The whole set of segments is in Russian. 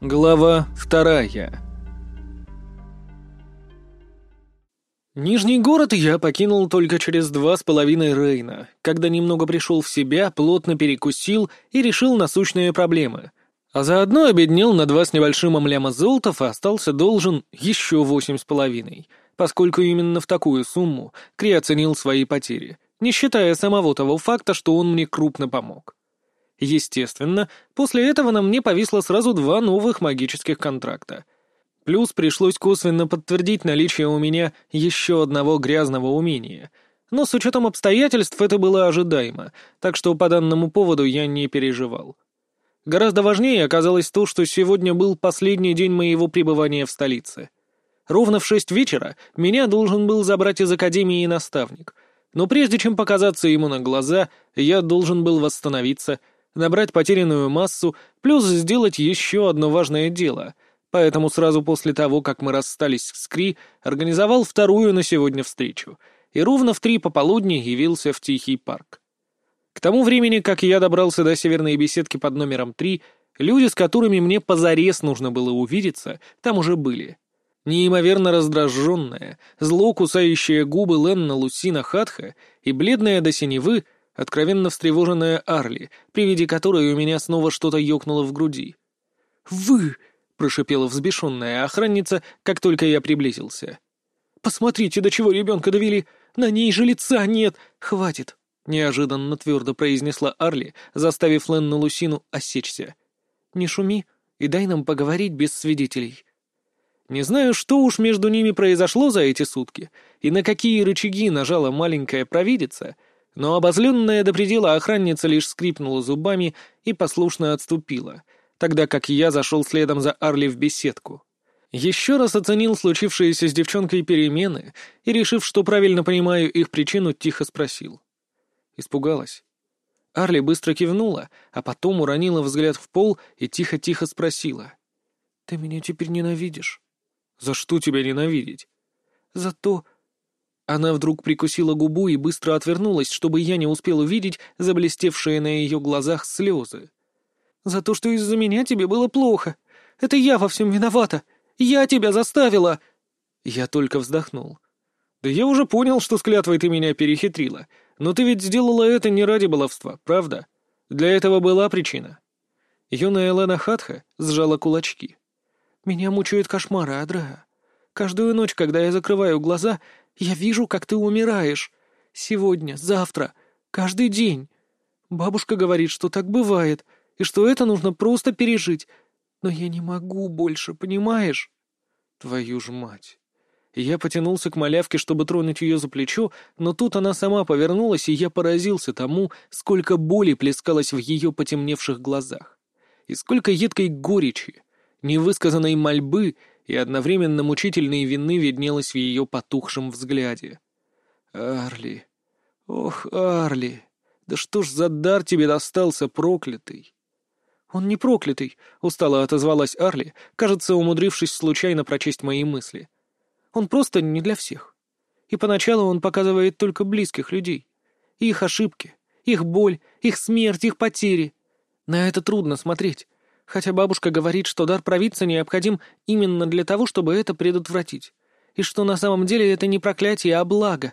Глава вторая Нижний город я покинул только через два с половиной Рейна, когда немного пришел в себя, плотно перекусил и решил насущные проблемы. А заодно обеднел на два с небольшим амляма золотов и остался должен еще восемь с половиной, поскольку именно в такую сумму Кри оценил свои потери, не считая самого того факта, что он мне крупно помог. Естественно, после этого на мне повисло сразу два новых магических контракта. Плюс пришлось косвенно подтвердить наличие у меня еще одного грязного умения. Но с учетом обстоятельств это было ожидаемо, так что по данному поводу я не переживал. Гораздо важнее оказалось то, что сегодня был последний день моего пребывания в столице. Ровно в шесть вечера меня должен был забрать из академии наставник. Но прежде чем показаться ему на глаза, я должен был восстановиться — набрать потерянную массу, плюс сделать еще одно важное дело. Поэтому сразу после того, как мы расстались с Кри, организовал вторую на сегодня встречу. И ровно в три пополудни явился в Тихий парк. К тому времени, как я добрался до северной беседки под номером три, люди, с которыми мне позарез нужно было увидеться, там уже были. Неимоверно раздраженная, зло кусающая губы Ленна Лусина Хатха и бледная до синевы — откровенно встревоженная Арли, при виде которой у меня снова что-то ёкнуло в груди. «Вы!» — прошипела взбешенная охранница, как только я приблизился. «Посмотрите, до чего ребенка довели! На ней же лица нет! Хватит!» — неожиданно твердо произнесла Арли, заставив Ленну Лусину осечься. «Не шуми и дай нам поговорить без свидетелей». Не знаю, что уж между ними произошло за эти сутки, и на какие рычаги нажала маленькая провидица — но обозленная до предела охранница лишь скрипнула зубами и послушно отступила, тогда как я зашел следом за Арли в беседку. Еще раз оценил случившиеся с девчонкой перемены и, решив, что правильно понимаю их причину, тихо спросил. Испугалась. Арли быстро кивнула, а потом уронила взгляд в пол и тихо-тихо спросила. «Ты меня теперь ненавидишь?» «За что тебя ненавидеть?» «За то, она вдруг прикусила губу и быстро отвернулась, чтобы я не успел увидеть заблестевшие на ее глазах слезы. «За то, что из-за меня тебе было плохо. Это я во всем виновата. Я тебя заставила!» Я только вздохнул. «Да я уже понял, что с клятвой ты меня перехитрила. Но ты ведь сделала это не ради баловства, правда? Для этого была причина». Юная Элена Хатха сжала кулачки. «Меня мучают кошмары, Адреа. Каждую ночь, когда я закрываю глаза, я вижу, как ты умираешь. Сегодня, завтра, каждый день. Бабушка говорит, что так бывает, и что это нужно просто пережить. Но я не могу больше, понимаешь? Твою ж мать. Я потянулся к малявке, чтобы тронуть ее за плечо, но тут она сама повернулась, и я поразился тому, сколько боли плескалось в ее потемневших глазах. И сколько едкой горечи, невысказанной мольбы и одновременно мучительной вины виднелось в ее потухшем взгляде. «Арли! Ох, Арли! Да что ж за дар тебе достался, проклятый!» «Он не проклятый», — устало отозвалась Арли, кажется, умудрившись случайно прочесть мои мысли. «Он просто не для всех. И поначалу он показывает только близких людей. Их ошибки, их боль, их смерть, их потери. На это трудно смотреть хотя бабушка говорит, что дар провидца необходим именно для того, чтобы это предотвратить, и что на самом деле это не проклятие, а благо.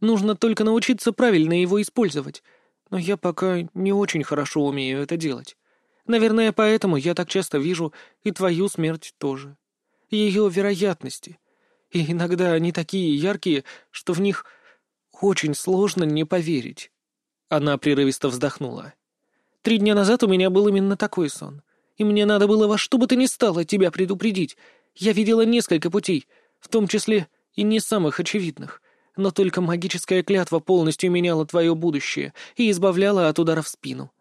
Нужно только научиться правильно его использовать. Но я пока не очень хорошо умею это делать. Наверное, поэтому я так часто вижу и твою смерть тоже. Ее вероятности. И иногда они такие яркие, что в них очень сложно не поверить. Она прерывисто вздохнула. Три дня назад у меня был именно такой сон и мне надо было во что бы то ни стало тебя предупредить. Я видела несколько путей, в том числе и не самых очевидных. Но только магическая клятва полностью меняла твое будущее и избавляла от удара в спину.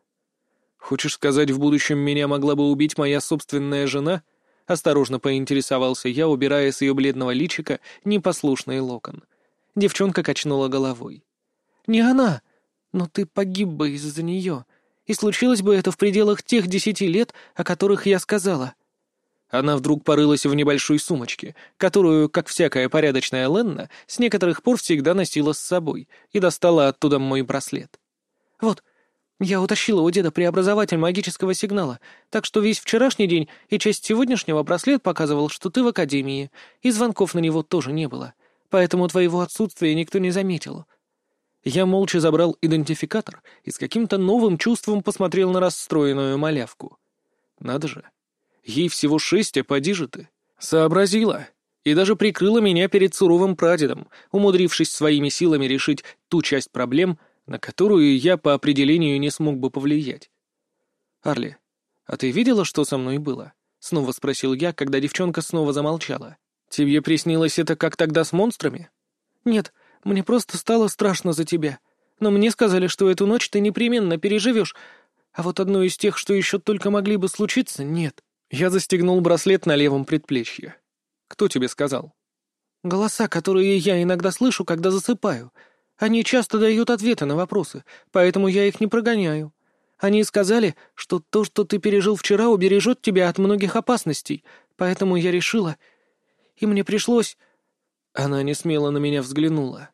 «Хочешь сказать, в будущем меня могла бы убить моя собственная жена?» Осторожно поинтересовался я, убирая с ее бледного личика непослушный локон. Девчонка качнула головой. «Не она, но ты погиб бы из-за нее и случилось бы это в пределах тех десяти лет, о которых я сказала». Она вдруг порылась в небольшой сумочке, которую, как всякая порядочная Ленна, с некоторых пор всегда носила с собой, и достала оттуда мой браслет. «Вот, Я утащила у деда преобразователь магического сигнала, так что весь вчерашний день и часть сегодняшнего браслет показывал, что ты в академии, и звонков на него тоже не было, поэтому твоего отсутствия никто не заметил. Я молча забрал идентификатор и с каким-то новым чувством посмотрел на расстроенную малявку. Надо же, ей всего шесть, а поди же ты. Сообразила. И даже прикрыла меня перед суровым прадедом, умудрившись своими силами решить ту часть проблем, на которую я по определению не смог бы повлиять. «Арли, а ты видела, что со мной было?» — снова спросил я, когда девчонка снова замолчала. «Тебе приснилось это как тогда с монстрами?» «Нет, мне просто стало страшно за тебя. Но мне сказали, что эту ночь ты непременно переживешь, а вот одну из тех, что еще только могли бы случиться, нет». Я застегнул браслет на левом предплечье. «Кто тебе сказал?» «Голоса, которые я иногда слышу, когда засыпаю. Они часто дают ответы на вопросы, поэтому я их не прогоняю. Они сказали, что то, что ты пережил вчера, убережет тебя от многих опасностей, поэтому я решила... И мне пришлось...» Она не смело на меня взглянула.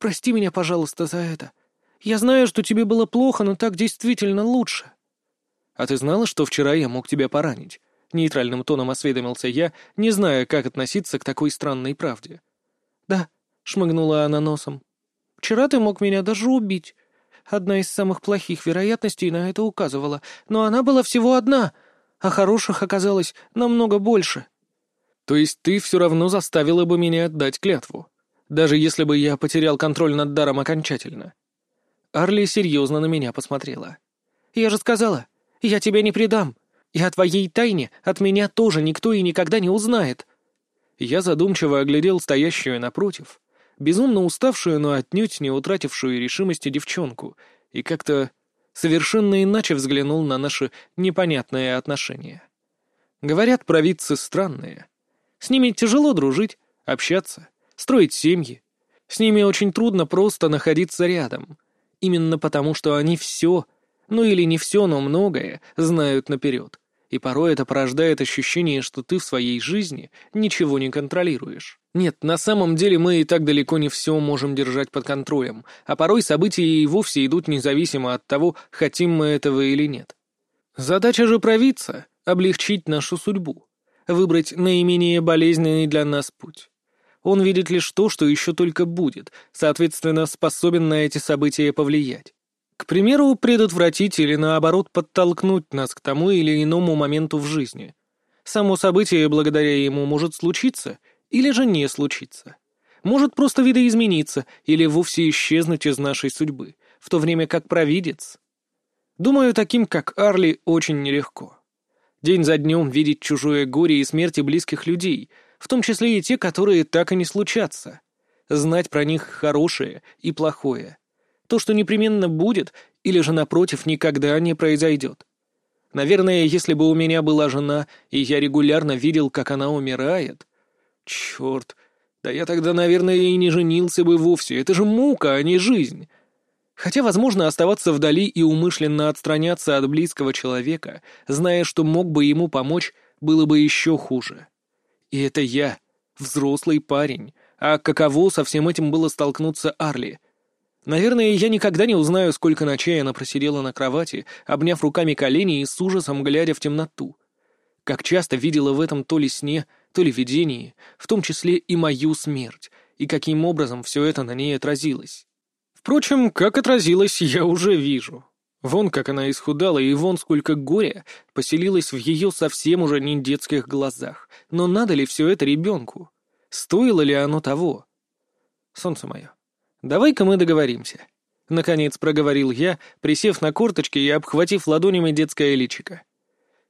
«Прости меня, пожалуйста, за это. Я знаю, что тебе было плохо, но так действительно лучше». «А ты знала, что вчера я мог тебя поранить?» Нейтральным тоном осведомился я, не зная, как относиться к такой странной правде. «Да», — шмыгнула она носом. Вчера ты мог меня даже убить. Одна из самых плохих вероятностей на это указывала, но она была всего одна, а хороших оказалось намного больше. То есть ты все равно заставила бы меня отдать клятву, даже если бы я потерял контроль над даром окончательно? Арли серьезно на меня посмотрела. «Я же сказала, я тебя не предам, и о твоей тайне от меня тоже никто и никогда не узнает». Я задумчиво оглядел стоящую напротив, безумно уставшую, но отнюдь не утратившую решимости девчонку, и как-то совершенно иначе взглянул на наши непонятные отношения. Говорят, провидцы странные. С ними тяжело дружить, общаться, строить семьи. С ними очень трудно просто находиться рядом. Именно потому, что они все, ну или не все, но многое, знают наперед. И порой это порождает ощущение, что ты в своей жизни ничего не контролируешь. Нет, на самом деле мы и так далеко не все можем держать под контролем, а порой события и вовсе идут независимо от того, хотим мы этого или нет. Задача же провидца — облегчить нашу судьбу, выбрать наименее болезненный для нас путь. Он видит лишь то, что еще только будет, соответственно, способен на эти события повлиять. К примеру, предотвратить или, наоборот, подтолкнуть нас к тому или иному моменту в жизни. Само событие благодаря ему может случиться — или же не случится. Может просто видоизмениться или вовсе исчезнуть из нашей судьбы, в то время как провидец. Думаю, таким, как Арли, очень нелегко. День за днем видеть чужое горе и смерти близких людей, в том числе и те, которые так и не случатся. Знать про них хорошее и плохое. То, что непременно будет, или же, напротив, никогда не произойдет. Наверное, если бы у меня была жена, и я регулярно видел, как она умирает, Черт, да я тогда, наверное, и не женился бы вовсе. Это же мука, а не жизнь. Хотя, возможно, оставаться вдали и умышленно отстраняться от близкого человека, зная, что мог бы ему помочь, было бы еще хуже. И это я, взрослый парень. А каково со всем этим было столкнуться Арли? Наверное, я никогда не узнаю, сколько ночей она просидела на кровати, обняв руками колени и с ужасом глядя в темноту. Как часто видела в этом то ли сне, то ли видении, в том числе и мою смерть, и каким образом все это на ней отразилось. Впрочем, как отразилось, я уже вижу. Вон как она исхудала, и вон сколько горя поселилось в ее совсем уже не детских глазах. Но надо ли все это ребенку? Стоило ли оно того? Солнце мое, давай-ка мы договоримся. Наконец проговорил я, присев на корточки и обхватив ладонями детское личико.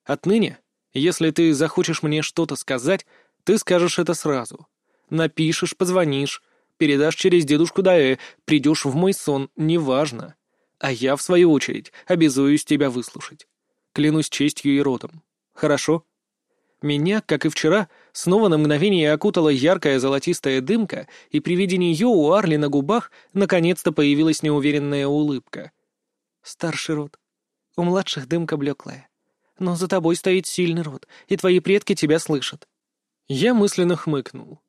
Отныне если ты захочешь мне что-то сказать, ты скажешь это сразу. Напишешь, позвонишь, передашь через дедушку Даэ, придешь в мой сон, неважно. А я, в свою очередь, обязуюсь тебя выслушать. Клянусь честью и родом. Хорошо? Меня, как и вчера, снова на мгновение окутала яркая золотистая дымка, и при виде нее у Арли на губах наконец-то появилась неуверенная улыбка. Старший род. У младших дымка блеклая но за тобой стоит сильный род, и твои предки тебя слышат». Я мысленно хмыкнул.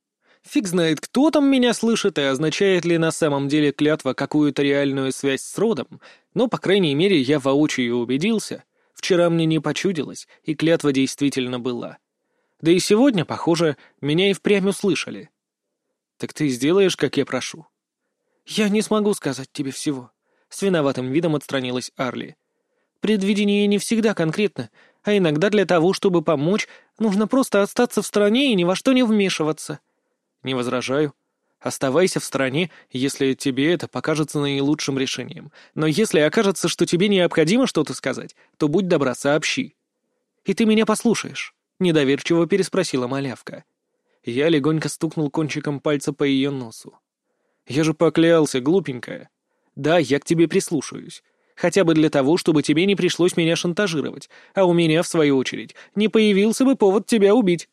Фиг знает, кто там меня слышит и означает ли на самом деле клятва какую-то реальную связь с родом, но, по крайней мере, я воочию убедился. Вчера мне не почудилось, и клятва действительно была. Да и сегодня, похоже, меня и впрямь услышали. «Так ты сделаешь, как я прошу?» «Я не смогу сказать тебе всего», — с виноватым видом отстранилась Арли. «Предвидение не всегда конкретно, а иногда для того, чтобы помочь, нужно просто остаться в стороне и ни во что не вмешиваться». «Не возражаю. Оставайся в стороне, если тебе это покажется наилучшим решением. Но если окажется, что тебе необходимо что-то сказать, то будь добра, сообщи». «И ты меня послушаешь?» — недоверчиво переспросила малявка. Я легонько стукнул кончиком пальца по ее носу. «Я же поклялся, глупенькая. Да, я к тебе прислушаюсь. Хотя бы для того, чтобы тебе не пришлось меня шантажировать, а у меня, в свою очередь, не появился бы повод тебя убить».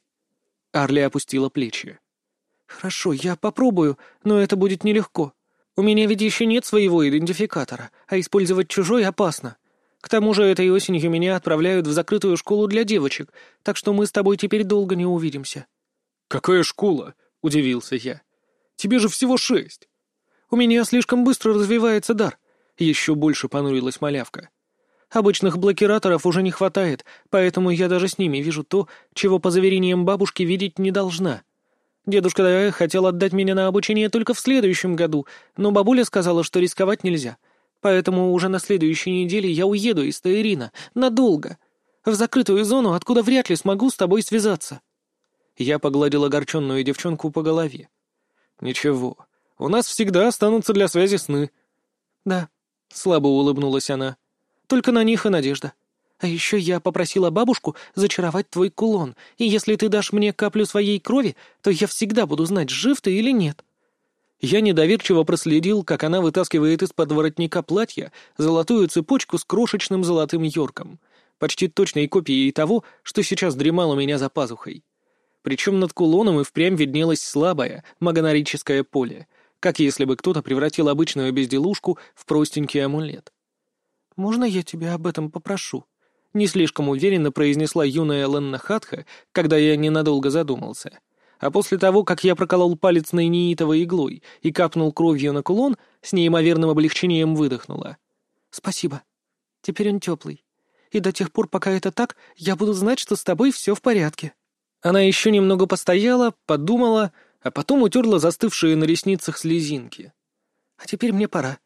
Арли опустила плечи. «Хорошо, я попробую, но это будет нелегко. У меня ведь еще нет своего идентификатора, а использовать чужой опасно. К тому же этой осенью меня отправляют в закрытую школу для девочек, так что мы с тобой теперь долго не увидимся». «Какая школа?» — удивился я. «Тебе же всего шесть». «У меня слишком быстро развивается дар», — еще больше понурилась малявка. «Обычных блокираторов уже не хватает, поэтому я даже с ними вижу то, чего по заверениям бабушки видеть не должна. Дедушка хотел отдать меня на обучение только в следующем году, но бабуля сказала, что рисковать нельзя. Поэтому уже на следующей неделе я уеду из Таирина. Надолго. В закрытую зону, откуда вряд ли смогу с тобой связаться». Я погладил огорченную девчонку по голове. «Ничего, у нас всегда останутся для связи сны». «Да», — слабо улыбнулась она. «Только на них и надежда. А еще я попросила бабушку зачаровать твой кулон, и если ты дашь мне каплю своей крови, то я всегда буду знать, жив ты или нет». Я недоверчиво проследил, как она вытаскивает из-под воротника платья золотую цепочку с крошечным золотым йорком, почти точной копией того, что сейчас дремал у меня за пазухой. Причем над кулоном и впрямь виднелось слабое магонорическое поле, как если бы кто-то превратил обычную безделушку в простенький амулет. «Можно я тебя об этом попрошу?» Не слишком уверенно произнесла юная Ленна Хатха, когда я ненадолго задумался. А после того, как я проколол палец нейнитовой иглой и капнул кровью на кулон, с неимоверным облегчением выдохнула. «Спасибо. Теперь он теплый. И до тех пор, пока это так, я буду знать, что с тобой все в порядке». Она еще немного постояла, подумала, а потом утерла застывшие на ресницах слезинки. «А теперь мне пора.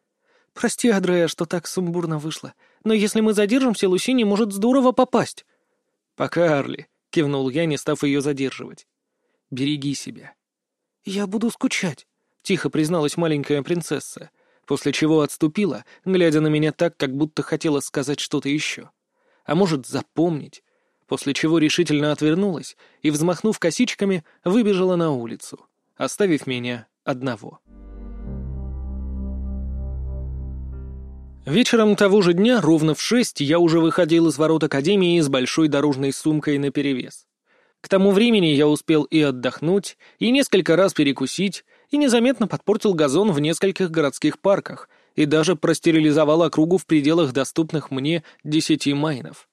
Прости, Адрея, что так сумбурно вышло, но если мы задержимся, Лусине может здорово попасть». «Пока, Арли», — кивнул я, не став ее задерживать. «Береги себя». «Я буду скучать», — тихо призналась маленькая принцесса, после чего отступила, глядя на меня так, как будто хотела сказать что-то еще. А может, запомнить, после чего решительно отвернулась и, взмахнув косичками, выбежала на улицу, оставив меня одного. Вечером того же дня, ровно в шесть, я уже выходил из ворот Академии с большой дорожной сумкой наперевес. К тому времени я успел и отдохнуть, и несколько раз перекусить, и незаметно подпортил газон в нескольких городских парках, и даже простерилизовал округу в пределах доступных мне десяти майнов.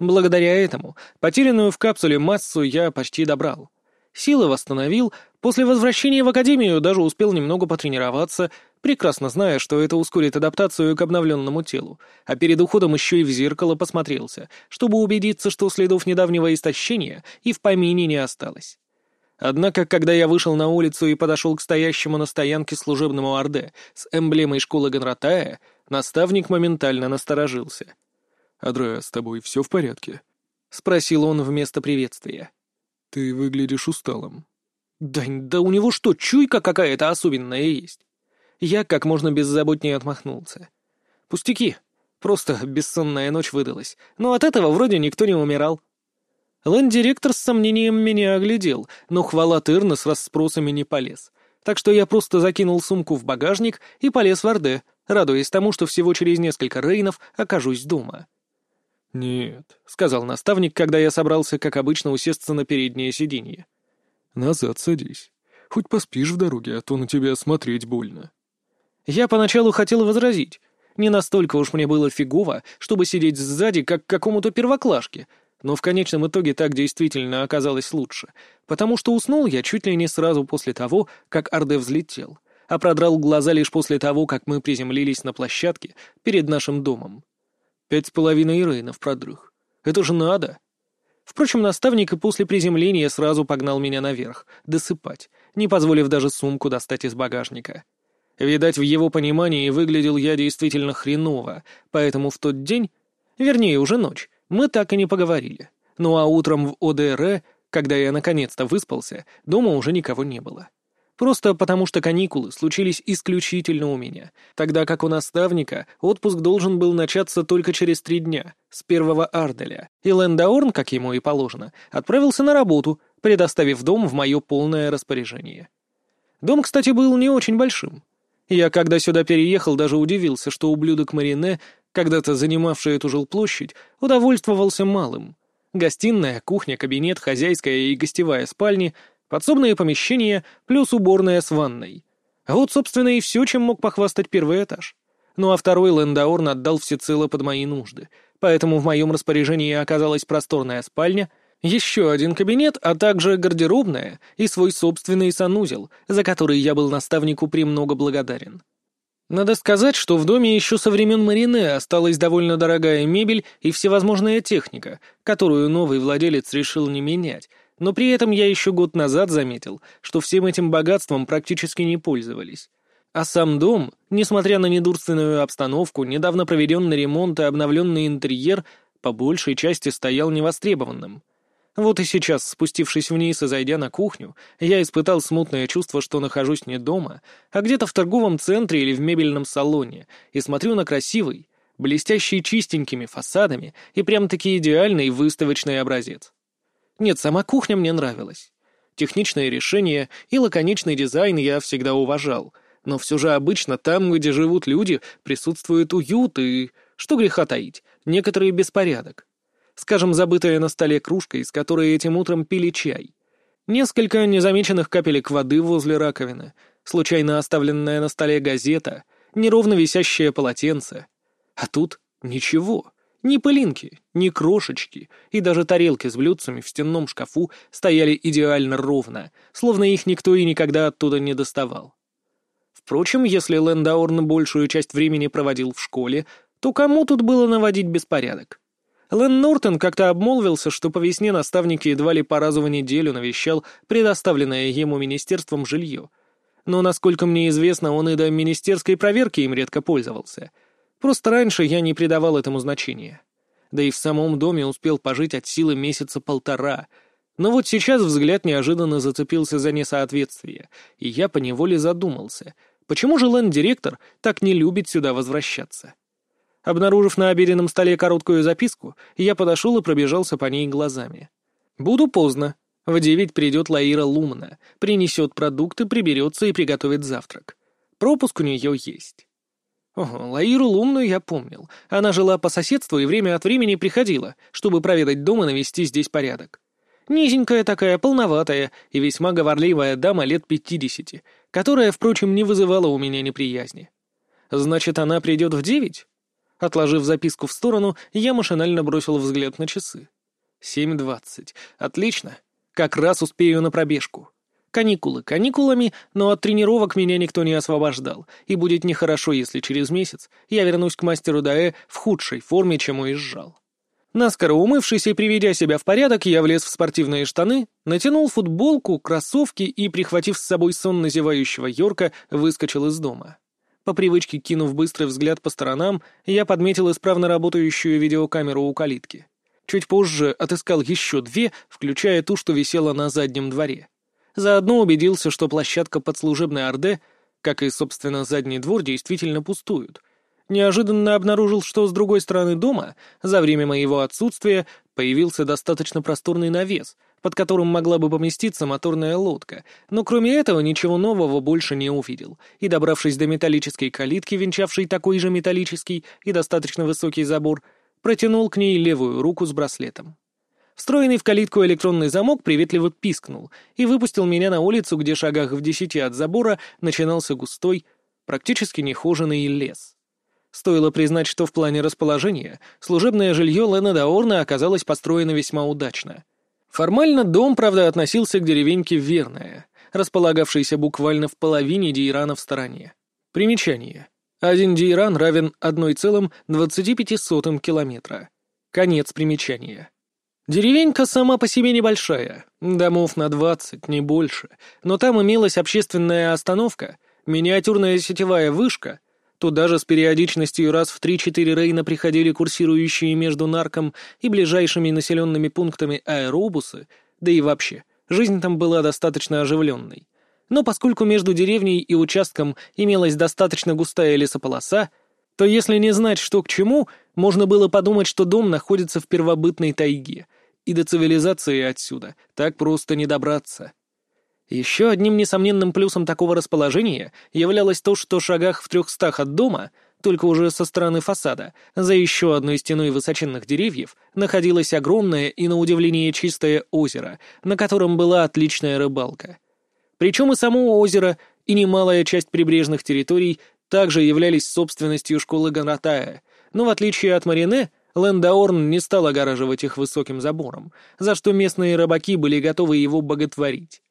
Благодаря этому потерянную в капсуле массу я почти добрал. Силы восстановил, после возвращения в академию даже успел немного потренироваться, прекрасно зная, что это ускорит адаптацию к обновленному телу, а перед уходом еще и в зеркало посмотрелся, чтобы убедиться, что следов недавнего истощения и в помине не осталось. Однако, когда я вышел на улицу и подошел к стоящему на стоянке служебному Орде с эмблемой школы Гонратая, наставник моментально насторожился — «Адреа, с тобой все в порядке?» — спросил он вместо приветствия. «Ты выглядишь усталым». «Да, да у него что, чуйка какая-то особенная есть?» Я как можно беззаботнее отмахнулся. «Пустяки. Просто бессонная ночь выдалась. Но от этого вроде никто не умирал». Лэнд-директор с сомнением меня оглядел, но хвала Тырна с расспросами не полез. Так что я просто закинул сумку в багажник и полез в Орде, радуясь тому, что всего через несколько рейнов окажусь дома. «Нет», — сказал наставник, когда я собрался, как обычно, усесться на переднее сиденье. «Назад садись. Хоть поспишь в дороге, а то на тебя смотреть больно». Я поначалу хотел возразить. Не настолько уж мне было фигово, чтобы сидеть сзади, как какому-то первоклашке. Но в конечном итоге так действительно оказалось лучше, потому что уснул я чуть ли не сразу после того, как Арде взлетел, а продрал глаза лишь после того, как мы приземлились на площадке перед нашим домом. Пять с половиной рейнов продрых. Это же надо! Впрочем, наставник и после приземления сразу погнал меня наверх, досыпать, не позволив даже сумку достать из багажника. Видать, в его понимании выглядел я действительно хреново, поэтому в тот день, вернее, уже ночь, мы так и не поговорили. Ну а утром в ОДР, когда я наконец-то выспался, дома уже никого не было. Просто потому что каникулы случились исключительно у меня, тогда как у наставника отпуск должен был начаться только через три дня, с первого Арделя, и Лендаорн, как ему и положено, отправился на работу, предоставив дом в мое полное распоряжение. Дом, кстати, был не очень большим. Я, когда сюда переехал, даже удивился, что ублюдок Марине, когда-то занимавший эту жилплощадь, удовольствовался малым. Гостиная, кухня, кабинет, хозяйская и гостевая спальни — подсобные помещения плюс уборная с ванной. А вот, собственно, и все, чем мог похвастать первый этаж. Ну а второй Лендаорн отдал всецело под мои нужды, поэтому в моем распоряжении оказалась просторная спальня, еще один кабинет, а также гардеробная и свой собственный санузел, за который я был наставнику премного благодарен. Надо сказать, что в доме еще со времен Марине осталась довольно дорогая мебель и всевозможная техника, которую новый владелец решил не менять, но при этом я еще год назад заметил, что всем этим богатством практически не пользовались. А сам дом, несмотря на недурственную обстановку, недавно проведенный ремонт и обновленный интерьер, по большей части стоял невостребованным. Вот и сейчас, спустившись вниз и зайдя на кухню, я испытал смутное чувство, что нахожусь не дома, а где-то в торговом центре или в мебельном салоне, и смотрю на красивый, блестящий чистенькими фасадами и прям-таки идеальный выставочный образец. Нет, сама кухня мне нравилась. Техничное решение и лаконичный дизайн я всегда уважал, но все же обычно там, где живут люди, присутствует уют и, что греха таить, некоторый беспорядок. Скажем, забытая на столе кружка, из которой этим утром пили чай. Несколько незамеченных капелек воды возле раковины, случайно оставленная на столе газета, неровно висящее полотенце. А тут ничего. Ни пылинки, ни крошечки, и даже тарелки с блюдцами в стенном шкафу стояли идеально ровно, словно их никто и никогда оттуда не доставал. Впрочем, если Лэндаурн большую часть времени проводил в школе, то кому тут было наводить беспорядок? Лэн Нортон как-то обмолвился, что по весне наставник едва ли по разу в неделю навещал предоставленное ему министерством жилье. Но, насколько мне известно, он и до министерской проверки им редко пользовался — Просто раньше я не придавал этому значения. Да и в самом доме успел пожить от силы месяца полтора. Но вот сейчас взгляд неожиданно зацепился за несоответствие, и я поневоле задумался, почему же ленд-директор так не любит сюда возвращаться. Обнаружив на обеденном столе короткую записку, я подошел и пробежался по ней глазами. «Буду поздно. В девять придет Лаира Лумна, принесет продукты, приберется и приготовит завтрак. Пропуск у нее есть». Ого, Лаиру Лумную я помнил. Она жила по соседству и время от времени приходила, чтобы проведать дом и навести здесь порядок. Низенькая такая, полноватая и весьма говорливая дама лет пятидесяти, которая, впрочем, не вызывала у меня неприязни. Значит, она придет в девять? Отложив записку в сторону, я машинально бросил взгляд на часы. Семь двадцать. Отлично. Как раз успею на пробежку. Каникулы каникулами, но от тренировок меня никто не освобождал, и будет нехорошо, если через месяц я вернусь к мастеру Даэ в худшей форме, чем уезжал. Наскоро умывшись и приведя себя в порядок, я влез в спортивные штаны, натянул футболку, кроссовки и, прихватив с собой сон назевающего Йорка, выскочил из дома. По привычке, кинув быстрый взгляд по сторонам, я подметил исправно работающую видеокамеру у калитки. Чуть позже отыскал еще две, включая ту, что висела на заднем дворе. Заодно убедился, что площадка под служебной Орде, как и, собственно, задний двор, действительно пустуют. Неожиданно обнаружил, что с другой стороны дома, за время моего отсутствия, появился достаточно просторный навес, под которым могла бы поместиться моторная лодка, но кроме этого ничего нового больше не увидел, и, добравшись до металлической калитки, венчавшей такой же металлический и достаточно высокий забор, протянул к ней левую руку с браслетом. Встроенный в калитку электронный замок приветливо пискнул и выпустил меня на улицу, где шагах в десяти от забора начинался густой, практически нехоженный лес. Стоило признать, что в плане расположения служебное жилье Лена Даорна оказалось построено весьма удачно. Формально дом, правда, относился к деревеньке Верная, располагавшейся буквально в половине Дейрана в стороне. Примечание. Один Дейран равен 1,25 километра. Конец примечания. Деревенька сама по себе небольшая, домов на 20, не больше, но там имелась общественная остановка, миниатюрная сетевая вышка, Туда же с периодичностью раз в 3-4 рейна приходили курсирующие между нарком и ближайшими населенными пунктами аэробусы, да и вообще, жизнь там была достаточно оживленной. Но поскольку между деревней и участком имелась достаточно густая лесополоса, то если не знать, что к чему, можно было подумать, что дом находится в первобытной тайге, и до цивилизации отсюда так просто не добраться. Еще одним несомненным плюсом такого расположения являлось то, что шагах в трехстах от дома, только уже со стороны фасада, за еще одной стеной высоченных деревьев, находилось огромное и, на удивление, чистое озеро, на котором была отличная рыбалка. Причем и само озеро, и немалая часть прибрежных территорий также являлись собственностью школы Ганатая, но в отличие от Марине, Лендаорн не стал огораживать их высоким забором, за что местные рыбаки были готовы его боготворить.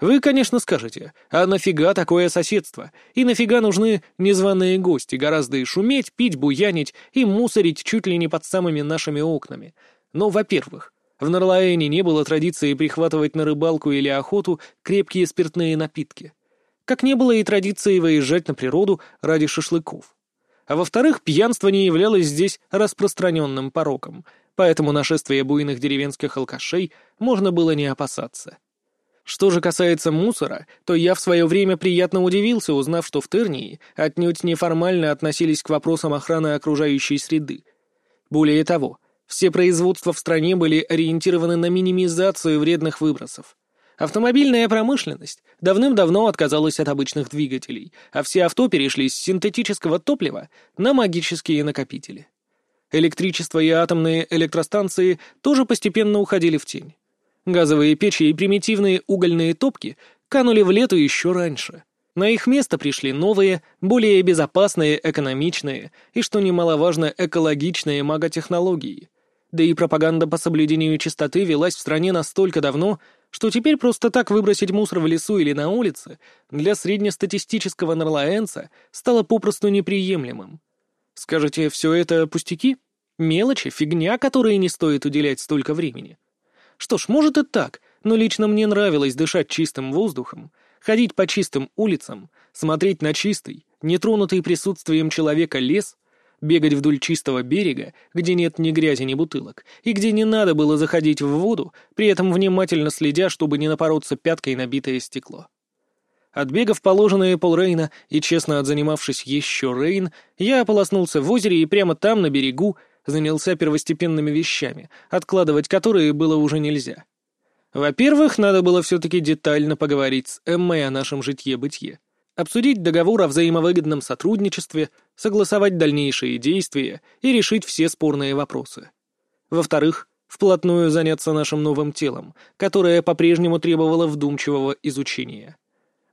Вы, конечно, скажете, а нафига такое соседство? И нафига нужны незваные гости, гораздо и шуметь, пить, буянить и мусорить чуть ли не под самыми нашими окнами? Но, во-первых, в Нарлаэне не было традиции прихватывать на рыбалку или охоту крепкие спиртные напитки. Как не было и традиции выезжать на природу ради шашлыков. А во-вторых, пьянство не являлось здесь распространенным пороком, поэтому нашествие буйных деревенских алкашей можно было не опасаться. Что же касается мусора, то я в свое время приятно удивился, узнав, что в Тернии отнюдь неформально относились к вопросам охраны окружающей среды. Более того, все производства в стране были ориентированы на минимизацию вредных выбросов. Автомобильная промышленность давным-давно отказалась от обычных двигателей, а все авто перешли с синтетического топлива на магические накопители. Электричество и атомные электростанции тоже постепенно уходили в тень. Газовые печи и примитивные угольные топки канули в лету еще раньше. На их место пришли новые, более безопасные, экономичные и, что немаловажно, экологичные маготехнологии. Да и пропаганда по соблюдению чистоты велась в стране настолько давно, что теперь просто так выбросить мусор в лесу или на улице для среднестатистического нарлаэнца стало попросту неприемлемым. Скажете, все это пустяки? Мелочи, фигня, которой не стоит уделять столько времени. Что ж, может и так, но лично мне нравилось дышать чистым воздухом, ходить по чистым улицам, смотреть на чистый, нетронутый присутствием человека лес, бегать вдоль чистого берега, где нет ни грязи, ни бутылок, и где не надо было заходить в воду, при этом внимательно следя, чтобы не напороться пяткой на битое стекло. Отбегав положенные полрейна и честно отзанимавшись еще рейн, я ополоснулся в озере и прямо там, на берегу, занялся первостепенными вещами, откладывать которые было уже нельзя. Во-первых, надо было все-таки детально поговорить с Эммой о нашем житье-бытие, обсудить договор о взаимовыгодном сотрудничестве, согласовать дальнейшие действия и решить все спорные вопросы. Во-вторых, вплотную заняться нашим новым телом, которое по-прежнему требовало вдумчивого изучения.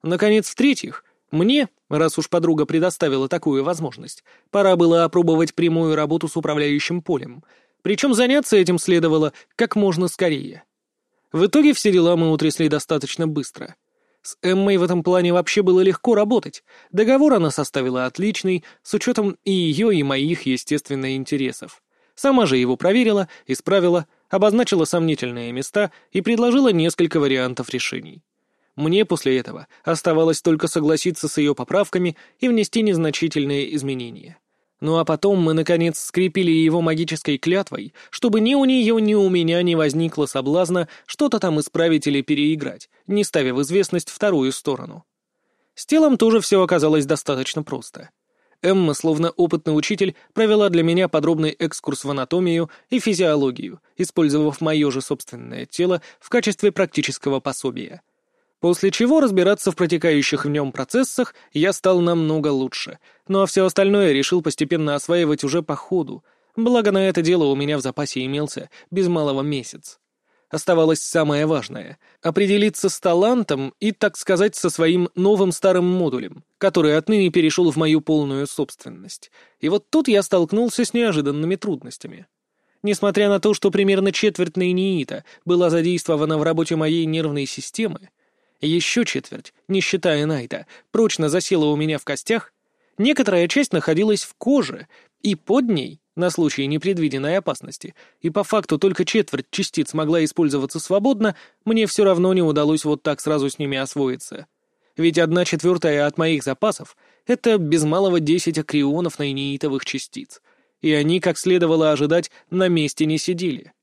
Наконец, в-третьих, мне, раз уж подруга предоставила такую возможность, пора было опробовать прямую работу с управляющим полем, причем заняться этим следовало как можно скорее. В итоге все дела мы утрясли достаточно быстро. С Эммой в этом плане вообще было легко работать. Договор она составила отличный, с учетом и ее, и моих, естественно, интересов. Сама же его проверила, исправила, обозначила сомнительные места и предложила несколько вариантов решений. Мне после этого оставалось только согласиться с ее поправками и внести незначительные изменения. Ну а потом мы, наконец, скрепили его магической клятвой, чтобы ни у нее, ни у меня не возникло соблазна что-то там исправить или переиграть, не ставя в известность вторую сторону. С телом тоже все оказалось достаточно просто. Эмма, словно опытный учитель, провела для меня подробный экскурс в анатомию и физиологию, использовав мое же собственное тело в качестве практического пособия — После чего разбираться в протекающих в нем процессах я стал намного лучше, ну а все остальное решил постепенно осваивать уже по ходу, благо на это дело у меня в запасе имелся без малого месяц. Оставалось самое важное — определиться с талантом и, так сказать, со своим новым старым модулем, который отныне перешел в мою полную собственность. И вот тут я столкнулся с неожиданными трудностями. Несмотря на то, что примерно четверть нейниита была задействована в работе моей нервной системы, еще четверть, не считая Найта, прочно засела у меня в костях, некоторая часть находилась в коже, и под ней на случай непредвиденной опасности, и по факту только четверть частиц могла использоваться свободно, мне все равно не удалось вот так сразу с ними освоиться. Ведь одна четвертая от моих запасов — это без малого десять акрионов найнеитовых частиц, и они, как следовало ожидать, на месте не сидели.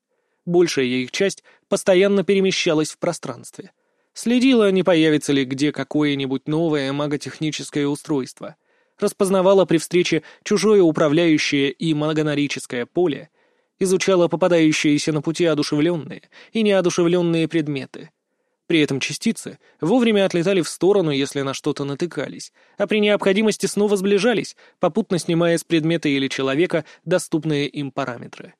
Большая их часть постоянно перемещалась в пространстве. Следила, не появится ли где какое-нибудь новое маготехническое устройство — распознавала при встрече чужое управляющее и многонарическое поле, изучала попадающиеся на пути одушевленные и неодушевленные предметы. При этом частицы вовремя отлетали в сторону, если на что-то натыкались, а при необходимости снова сближались, попутно снимая с предмета или человека доступные им параметры.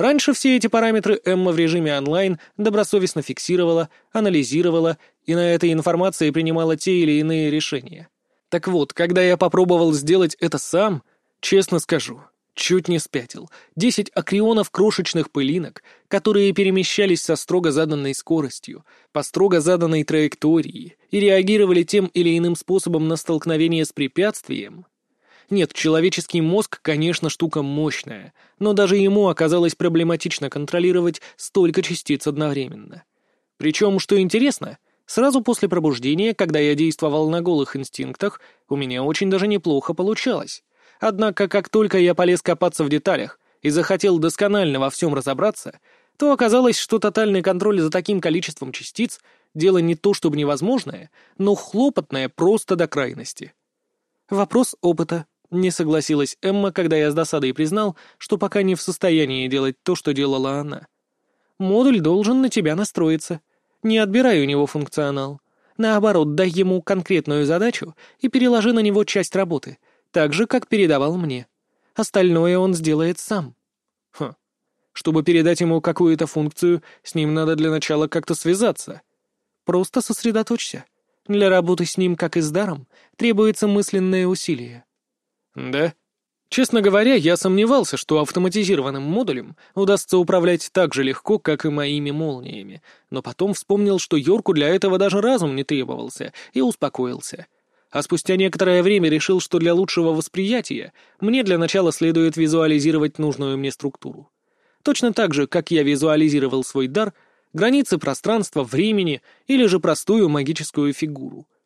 Раньше все эти параметры Эмма в режиме онлайн добросовестно фиксировала, анализировала и на этой информации принимала те или иные решения. Так вот, когда я попробовал сделать это сам, честно скажу, чуть не спятил. Десять акрионов крошечных пылинок, которые перемещались со строго заданной скоростью, по строго заданной траектории и реагировали тем или иным способом на столкновение с препятствием. Нет, человеческий мозг, конечно, штука мощная, но даже ему оказалось проблематично контролировать столько частиц одновременно. Причем, что интересно — Сразу после пробуждения, когда я действовал на голых инстинктах, у меня очень даже неплохо получалось. Однако, как только я полез копаться в деталях и захотел досконально во всем разобраться, то оказалось, что тотальный контроль за таким количеством частиц — дело не то чтобы невозможное, но хлопотное просто до крайности. Вопрос опыта. Не согласилась Эмма, когда я с досадой признал, что пока не в состоянии делать то, что делала она. Модуль должен на тебя настроиться. Не отбирай у него функционал. Наоборот, дай ему конкретную задачу и переложи на него часть работы, так же, как передавал мне. Остальное он сделает сам. Хм. Чтобы передать ему какую-то функцию, с ним надо для начала как-то связаться. Просто сосредоточься. Для работы с ним, как и с даром, требуется мысленное усилие. Да? Честно говоря, я сомневался, что автоматизированным модулем удастся управлять так же легко, как и моими молниями, но потом вспомнил, что Йорку для этого даже разум не требовался, и успокоился. А спустя некоторое время решил, что для лучшего восприятия мне для начала следует визуализировать нужную мне структуру. Точно так же, как я визуализировал свой дар, границы пространства, времени или же простую магическую фигуру —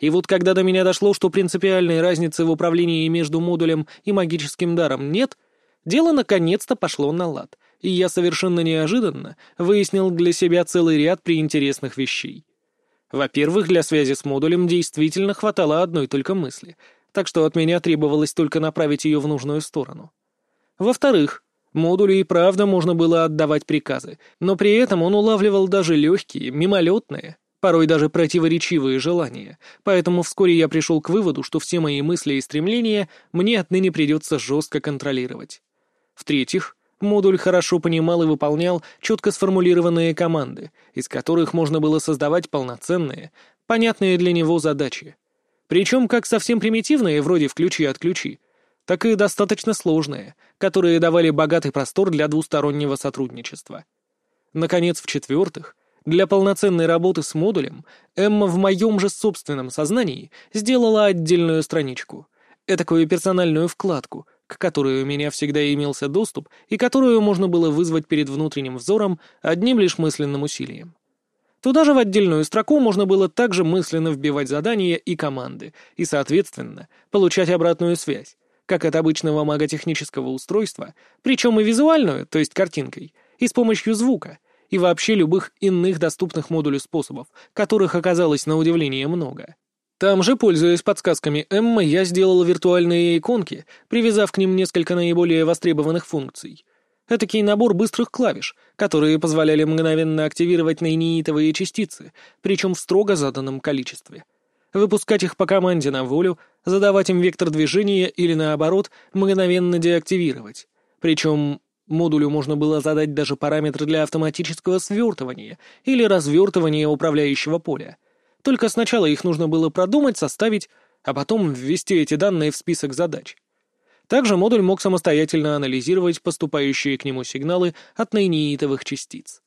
и вот когда до меня дошло, что принципиальной разницы в управлении между модулем и магическим даром нет, дело наконец-то пошло на лад, и я совершенно неожиданно выяснил для себя целый ряд приинтересных вещей. Во-первых, для связи с модулем действительно хватало одной только мысли, так что от меня требовалось только направить ее в нужную сторону. Во-вторых, модулю и правда можно было отдавать приказы, но при этом он улавливал даже легкие, мимолетные, порой даже противоречивые желания, поэтому вскоре я пришел к выводу, что все мои мысли и стремления мне отныне придется жестко контролировать. В-третьих, модуль хорошо понимал и выполнял четко сформулированные команды, из которых можно было создавать полноценные, понятные для него задачи. Причем как совсем примитивные, вроде «включи-отключи», так и достаточно сложные, которые давали богатый простор для двустороннего сотрудничества. Наконец, в-четвертых, для полноценной работы с модулем Эмма в моем же собственном сознании сделала отдельную страничку, этакую персональную вкладку, к которой у меня всегда имелся доступ и которую можно было вызвать перед внутренним взором одним лишь мысленным усилием. Туда же в отдельную строку можно было также мысленно вбивать задания и команды, и, соответственно, получать обратную связь, как от обычного маготехнического устройства, причем и визуальную, то есть картинкой, и с помощью звука — и вообще любых иных доступных модулю способов, которых оказалось на удивление много. Там же, пользуясь подсказками Эммы, я сделал виртуальные иконки, привязав к ним несколько наиболее востребованных функций. Этакий набор быстрых клавиш, которые позволяли мгновенно активировать нейнитовые частицы, причем в строго заданном количестве. Выпускать их по команде на волю, задавать им вектор движения или, наоборот, мгновенно деактивировать. Причем Модулю можно было задать даже параметры для автоматического свертывания или развертывания управляющего поля. Только сначала их нужно было продумать, составить, а потом ввести эти данные в список задач. Также модуль мог самостоятельно анализировать поступающие к нему сигналы от нейнеитовых частиц.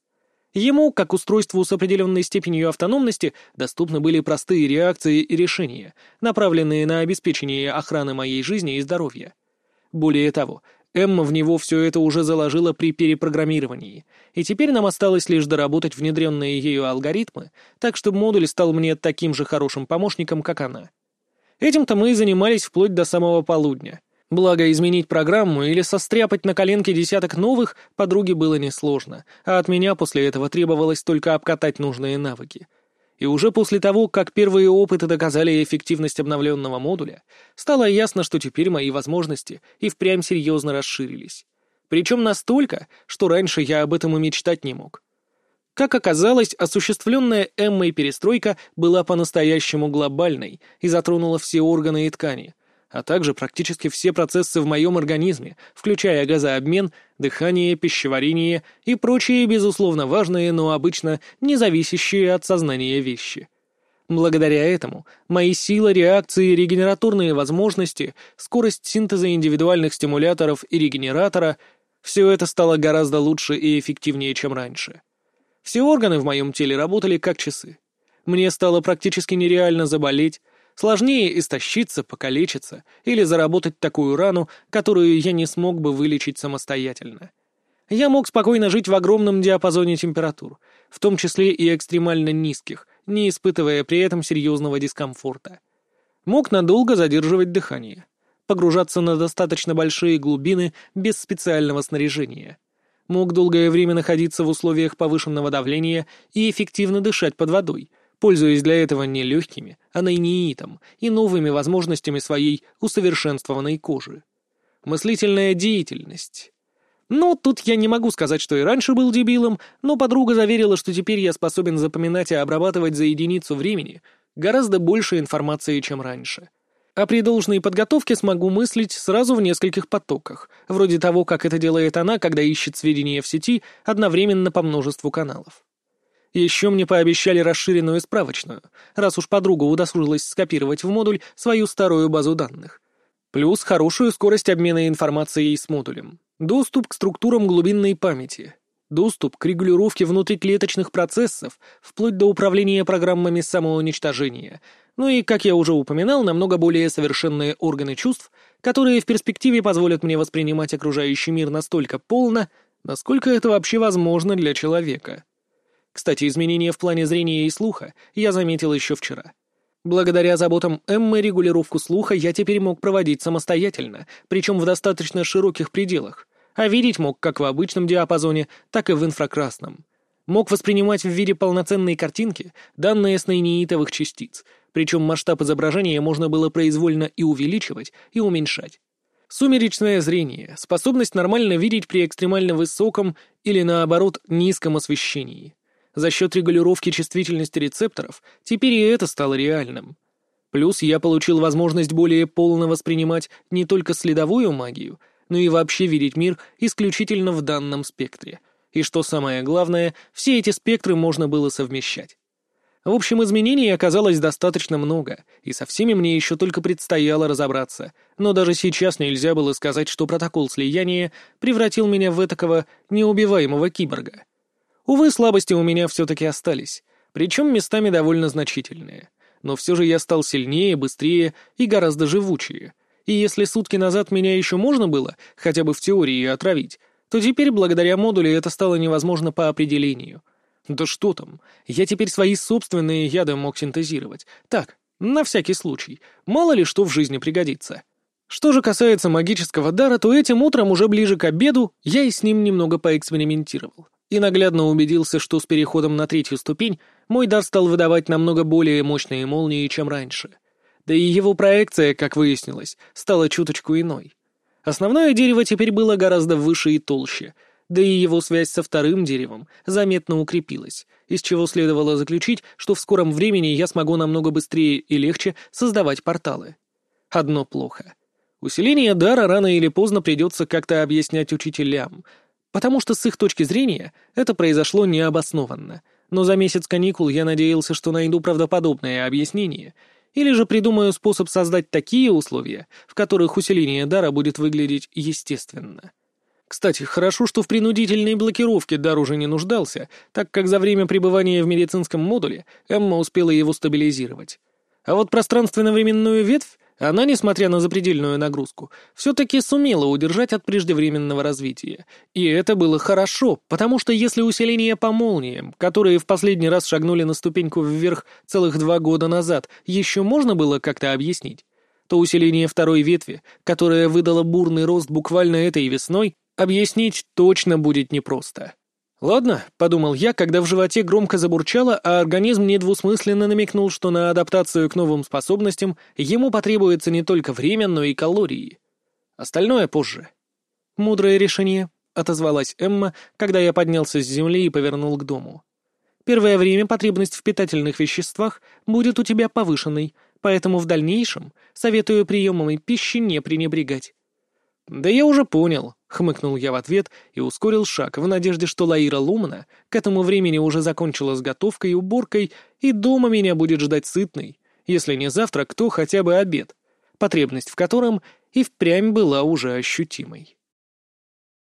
Ему, как устройству с определенной степенью автономности, доступны были простые реакции и решения, направленные на обеспечение охраны моей жизни и здоровья. Более того, Эмма в него все это уже заложила при перепрограммировании, и теперь нам осталось лишь доработать внедренные ею алгоритмы, так чтобы модуль стал мне таким же хорошим помощником, как она. Этим-то мы и занимались вплоть до самого полудня. Благо, изменить программу или состряпать на коленке десяток новых подруге было несложно, а от меня после этого требовалось только обкатать нужные навыки — и уже после того, как первые опыты доказали эффективность обновленного модуля, стало ясно, что теперь мои возможности и впрямь серьезно расширились. Причем настолько, что раньше я об этом и мечтать не мог. Как оказалось, осуществленная Эммой перестройка была по-настоящему глобальной и затронула все органы и ткани, а также практически все процессы в моем организме, включая газообмен, дыхание, пищеварение и прочие, безусловно, важные, но обычно не зависящие от сознания вещи. Благодаря этому мои силы реакции, регенераторные возможности, скорость синтеза индивидуальных стимуляторов и регенератора — все это стало гораздо лучше и эффективнее, чем раньше. Все органы в моем теле работали как часы. Мне стало практически нереально заболеть, Сложнее истощиться, покалечиться или заработать такую рану, которую я не смог бы вылечить самостоятельно. Я мог спокойно жить в огромном диапазоне температур, в том числе и экстремально низких, не испытывая при этом серьезного дискомфорта. Мог надолго задерживать дыхание, погружаться на достаточно большие глубины без специального снаряжения. Мог долгое время находиться в условиях повышенного давления и эффективно дышать под водой — пользуясь для этого не легкими, а найнеитом и новыми возможностями своей усовершенствованной кожи. Мыслительная деятельность. Ну, тут я не могу сказать, что и раньше был дебилом, но подруга заверила, что теперь я способен запоминать и обрабатывать за единицу времени гораздо больше информации, чем раньше. А при должной подготовке смогу мыслить сразу в нескольких потоках, вроде того, как это делает она, когда ищет сведения в сети одновременно по множеству каналов. Еще мне пообещали расширенную справочную, раз уж подруга удосужилась скопировать в модуль свою старую базу данных. Плюс хорошую скорость обмена информацией с модулем. Доступ к структурам глубинной памяти. Доступ к регулировке внутриклеточных процессов, вплоть до управления программами самоуничтожения. Ну и, как я уже упоминал, намного более совершенные органы чувств, которые в перспективе позволят мне воспринимать окружающий мир настолько полно, насколько это вообще возможно для человека. Кстати, изменения в плане зрения и слуха я заметил еще вчера. Благодаря заботам Эммы регулировку слуха я теперь мог проводить самостоятельно, причем в достаточно широких пределах, а видеть мог как в обычном диапазоне, так и в инфракрасном. Мог воспринимать в виде полноценной картинки данные с нейнеитовых частиц, причем масштаб изображения можно было произвольно и увеличивать, и уменьшать. Сумеречное зрение, способность нормально видеть при экстремально высоком или, наоборот, низком освещении. За счет регулировки чувствительности рецепторов теперь и это стало реальным. Плюс я получил возможность более полно воспринимать не только следовую магию, но и вообще видеть мир исключительно в данном спектре. И что самое главное, все эти спектры можно было совмещать. В общем, изменений оказалось достаточно много, и со всеми мне еще только предстояло разобраться, но даже сейчас нельзя было сказать, что протокол слияния превратил меня в этакого неубиваемого киборга. Увы, слабости у меня все-таки остались, причем местами довольно значительные. Но все же я стал сильнее, быстрее и гораздо живучее. И если сутки назад меня еще можно было, хотя бы в теории, отравить, то теперь благодаря модулю это стало невозможно по определению. Да что там, я теперь свои собственные яды мог синтезировать. Так, на всякий случай, мало ли что в жизни пригодится. Что же касается магического дара, то этим утром уже ближе к обеду я и с ним немного поэкспериментировал и наглядно убедился, что с переходом на третью ступень мой дар стал выдавать намного более мощные молнии, чем раньше. Да и его проекция, как выяснилось, стала чуточку иной. Основное дерево теперь было гораздо выше и толще, да и его связь со вторым деревом заметно укрепилась, из чего следовало заключить, что в скором времени я смогу намного быстрее и легче создавать порталы. Одно плохо. Усиление дара рано или поздно придется как-то объяснять учителям — потому что с их точки зрения это произошло необоснованно. Но за месяц каникул я надеялся, что найду правдоподобное объяснение, или же придумаю способ создать такие условия, в которых усиление дара будет выглядеть естественно. Кстати, хорошо, что в принудительной блокировке дар уже не нуждался, так как за время пребывания в медицинском модуле Эмма успела его стабилизировать. А вот пространственно-временную ветвь она, несмотря на запредельную нагрузку, все-таки сумела удержать от преждевременного развития. И это было хорошо, потому что если усиление по молниям, которые в последний раз шагнули на ступеньку вверх целых два года назад, еще можно было как-то объяснить, то усиление второй ветви, которое выдало бурный рост буквально этой весной, объяснить точно будет непросто. «Ладно», — подумал я, когда в животе громко забурчало, а организм недвусмысленно намекнул, что на адаптацию к новым способностям ему потребуется не только время, но и калории. Остальное позже. «Мудрое решение», — отозвалась Эмма, когда я поднялся с земли и повернул к дому. «Первое время потребность в питательных веществах будет у тебя повышенной, поэтому в дальнейшем советую приемами пищи не пренебрегать». «Да я уже понял», — хмыкнул я в ответ и ускорил шаг в надежде, что Лаира Лумана к этому времени уже закончила с готовкой и уборкой, и дома меня будет ждать сытный, если не завтрак, то хотя бы обед, потребность в котором и впрямь была уже ощутимой.